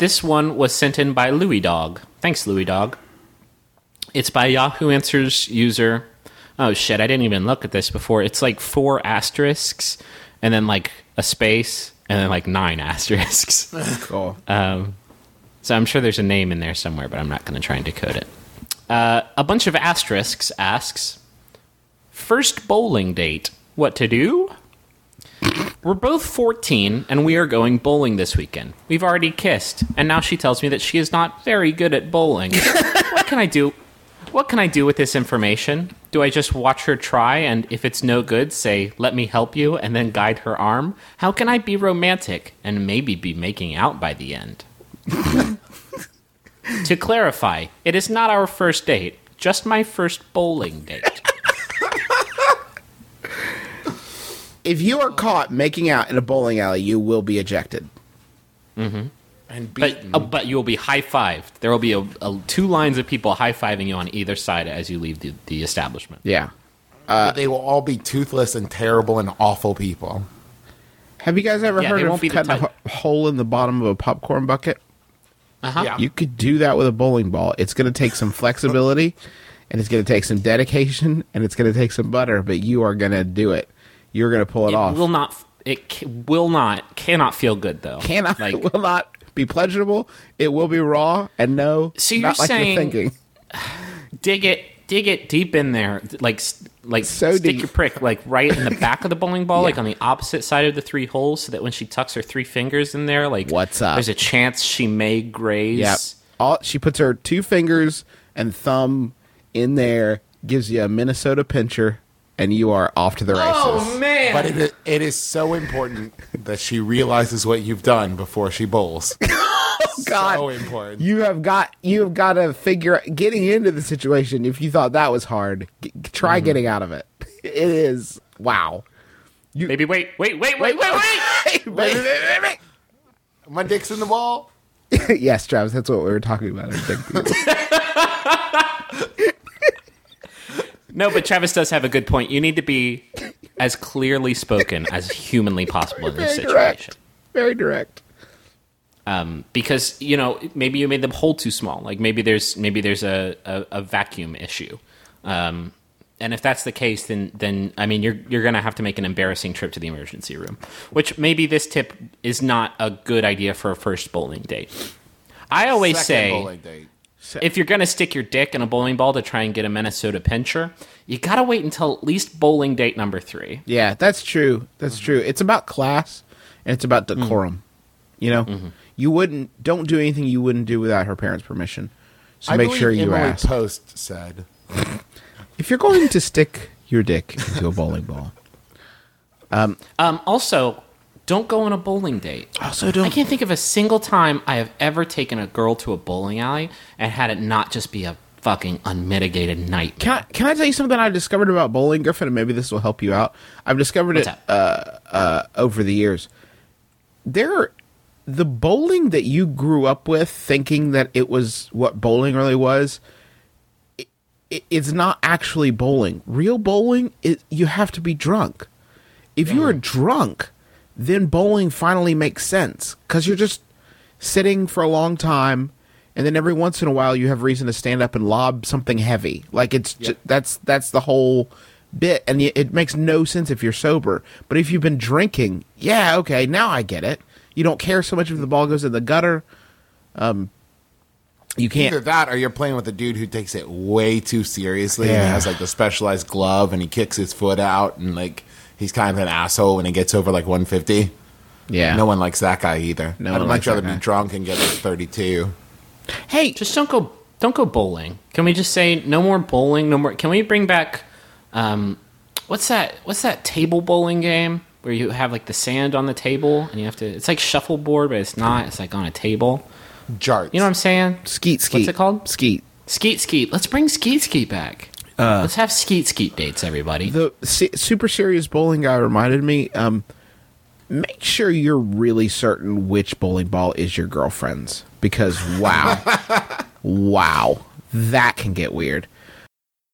this one was sent in by Louis Dog. Thanks, Louis Dog. It's by Yahoo Answers user. Oh shit! I didn't even look at this before. It's like four asterisks, and then like a space, and then like nine asterisks. Cool. Um, so I'm sure there's a name in there somewhere, but I'm not going to try and decode it. Uh, a bunch of asterisks asks, first bowling date, what to do? We're both 14 and we are going bowling this weekend. We've already kissed, and now she tells me that she is not very good at bowling. what can I do? What can I do with this information? Do I just watch her try and if it's no good, say, let me help you, and then guide her arm? How can I be romantic and maybe be making out by the end? to clarify, it is not our first date, just my first bowling date. If you are caught making out in a bowling alley, you will be ejected. and But, uh, but you will be high fived. There will be a, a, two lines of people high fiving you on either side as you leave the, the establishment. Yeah. But they will all be toothless and terrible and awful people. Have you guys ever Yeah, heard of won't be cutting a type- ho- hole in the bottom of a popcorn bucket? Uh-huh. Yeah. You could do that with a bowling ball. It's going to take some flexibility, and it's going to take some dedication, and it's going to take some butter. But you are going to do it. You're going to pull it, It off. will not. It will not. Cannot feel good though. Cannot. like it will not be pleasurable. It will be raw, and no, So you're like saying- you're thinking. dig it, dig it deep in there, like like So stick deep. your prick like right in the back of the bowling ball, like on the opposite side of the three holes, so that when she tucks her three fingers in there, like What's up? There's a chance she may graze. Yep. All she puts her two fingers and thumb in there, gives you a Minnesota pincher, and you are off to the races. Oh man! But it is, it is so important that she realizes what you've done before she bowls. God. So important. You have got you have got to figure getting into the situation. If you thought that was hard, g- try Mm-hmm. getting out of it. It is wow. Maybe wait, wait, wait, wait, wait, wait. My dick's in the ball. yes, Travis, that's what we were talking about. I think. No, but Travis does have a good point. You need to be as clearly spoken as humanly possible in this Very situation. direct. Very direct. um, because you know maybe you made the hole too small. Like maybe there's maybe there's a, a, a vacuum issue, um, and if that's the case, then then I mean you're you're gonna have to make an embarrassing trip to the emergency room. Which maybe this tip is not a good idea for a first bowling date. I always Second say bowling date. if you're gonna stick your dick in a bowling ball to try and get a Minnesota pincher, you gotta wait until at least bowling date number three. Yeah, that's true. That's mm-hmm. true. It's about class and it's about decorum. Mm. You know, mm-hmm. you wouldn't don't do anything you wouldn't do without her parents' permission. So I make sure you Emily ask. Post said, if you're going to stick your dick into a bowling ball, Um, also, don't go on a bowling date. also don't I can't think of a single time I have ever taken a girl to a bowling alley and had it not just be a fucking unmitigated nightmare. Can I, can I tell you something I discovered about bowling, Griffin, and maybe this will help you out? I've discovered What's it uh, uh, over the years. There, are, the bowling that you grew up with, thinking that it was what bowling really was, it, it, it's not actually bowling. Real bowling, it, you have to be drunk. If you are drunk, then bowling finally makes sense because you're just sitting for a long time, and then every once in a while you have reason to stand up and lob something heavy. Like it's ju- that's that's the whole bit, and it makes no sense if you're sober. But if you've been drinking, yeah, okay, now I get it. You don't care so much if the ball goes in the gutter. Um, you can't. either that or you're playing with a dude who takes it way too seriously and Yeah. has like the specialized glove and he kicks his foot out and like he's kind of an asshole when he gets over like 150. Yeah. No one likes that guy either. No I'd one much likes rather be drunk and get like 32. Hey, Just don't go. Don't go bowling. Can we just say no more bowling? No more. Can we bring back? Um, what's that? What's that table bowling game where you have like the sand on the table and you have to? It's like shuffleboard, but it's not. It's like on a table. Jarts. You know what I'm saying? skeet skeet. What's it called? Skeet. Skeet skeet. Let's bring skeet skeet back. Let's have skeet skeet dates, everybody. the super serious bowling guy reminded me um make sure you're really certain which bowling ball is your girlfriend's because wow. Wow. That can get weird